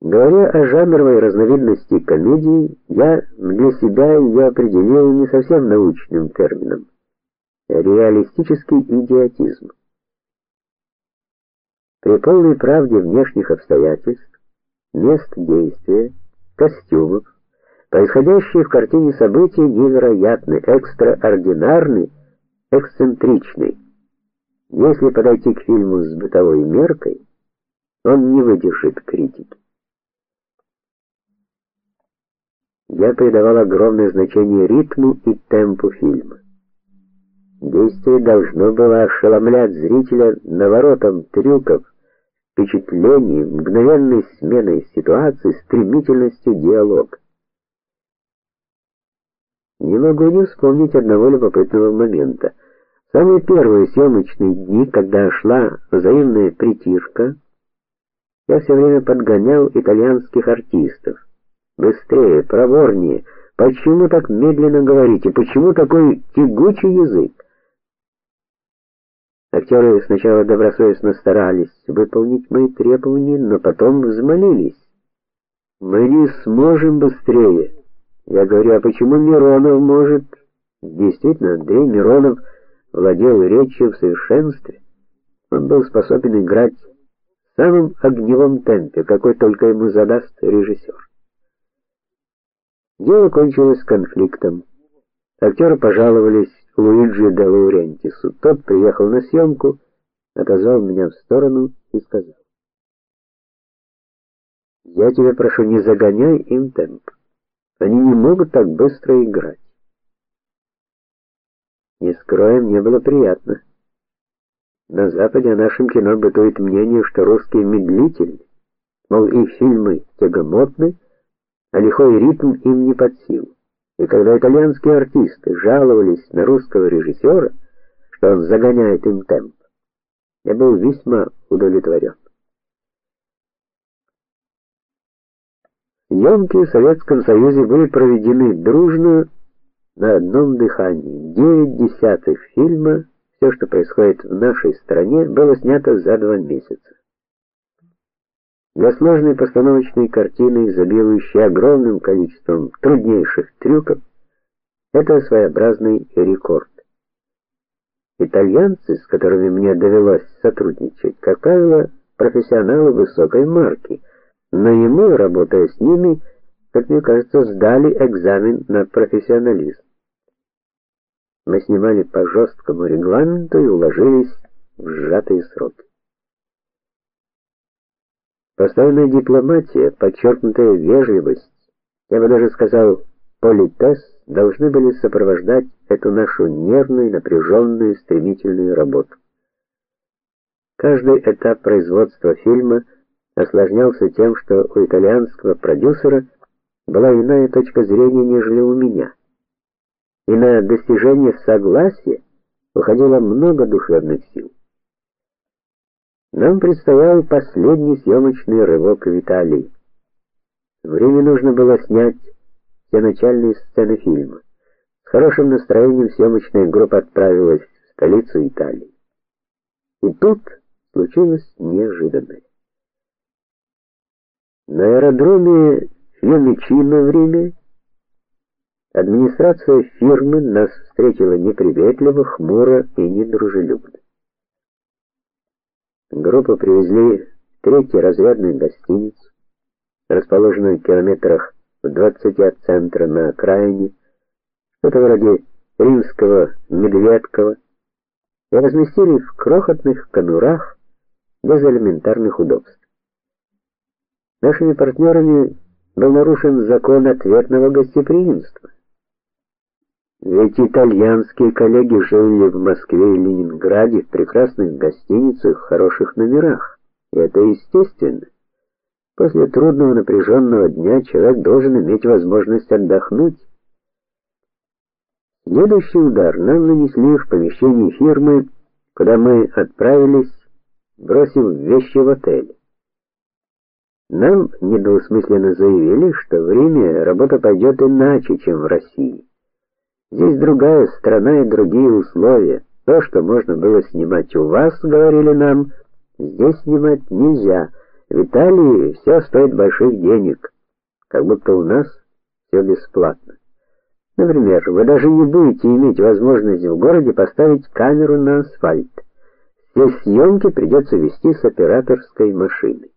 Говоря о жанровой разновидности комедии, я для себя ее определил не совсем научным термином реалистический идиотизм. При полной правде внешних обстоятельств, мест действия, костюмов, происходящие в картине события невероятны, экстраординарны, эксцентричны. Если подойти к фильму с бытовой меркой, он не выдержит критики. Я придавал огромное значение ритму и темпу фильма. Действие должно было ошеломлять зрителя наворотом трюков, впечатлений, мгновенной сменой ситуации, стремительностью диалога. Не могу не вспомнить одного любопытного момента. В самые первые съемочные дни, когда шла взаимная притирка, я все время подгонял итальянских артистов. Быстрее, проворнее. Почему так медленно говорите? Почему такой тягучий язык? Актеры сначала добросовестно старались выполнить мои требования, но потом взмолились. Мы не сможем быстрее. Я говорю: "А почему Миронов может?" Действительно, Андрей Миронов владел речью в совершенстве. Он был способен играть в самом огневом темпе, какой только ему задаст режиссер. Дело кончилось конфликтом. Актеры пожаловались Луиджи де Лаурентису. Тот приехал на съемку, отозвал меня в сторону и сказал: "Я тебя прошу, не загоняй им темп. Они не могут так быстро играть". Не скроем, мне было приятно. На западе о нашем кино бытует мнение, что русские медлительны, мол, их фильмы тягомотны, а лихой ритм им не под силу. И когда итальянские артисты жаловались на русского режиссера, что он загоняет им темп, я был весьма удовлетворен. Съемки в Советском Союзе были проведены дружно на одном дыхании. Девять десятых фильма, все, что происходит в нашей стране, было снято за два месяца. Для сложной постановочной картины, изобилующей огромным количеством труднейших трюков, это своеобразный рекорд. Итальянцы, с которыми мне довелось сотрудничать, как правило, профессионалы высокой марки, но и мы, работая с ними, как мне кажется, сдали экзамен на профессионализм. Мы снимали по жесткому регламенту и уложились в сжатые сроки. Постоянная дипломатия, подчеркнутая вежливость, я бы даже сказал, политес, должны были сопровождать эту нашу нервную, напряженную, стремительную работу. Каждый этап производства фильма осложнялся тем, что у итальянского продюсера была иная точка зрения, нежели у меня. И на достижение согласия уходило много душевных сил. Нам предстоял последний съемочный рывок в Италии. Время нужно было снять все начальные сцены фильма. С хорошим настроением съемочная группа отправилась в столицу Италии. И тут случилось неожиданное. На аэродроме Фьюмичино в Риме администрация фирмы нас встретила неприветливо, хмуро и недружелюбно. Группу привезли в третий разрядную гостиницу, расположенную в километрах в 20 от центра на окраине, что-то вроде римского Медведкова, и разместили в крохотных конурах без элементарных удобств. Нашими партнерами был нарушен закон ответного гостеприимства. Ведь итальянские коллеги жили в Москве и Ленинграде в прекрасных гостиницах, в хороших номерах. И это естественно. После трудного напряженного дня человек должен иметь возможность отдохнуть. Следующий удар нам нанесли в помещении фирмы, куда мы отправились, бросив вещи в отеле. Нам недвусмысленно заявили, что в Риме работа пойдет иначе, чем в России. Здесь другая страна и другие условия. То, что можно было снимать у вас, говорили нам, здесь снимать нельзя. В Италии все стоит больших денег, как будто у нас все бесплатно. Например, вы даже не будете иметь возможность в городе поставить камеру на асфальт. Все съемки придется вести с операторской машины.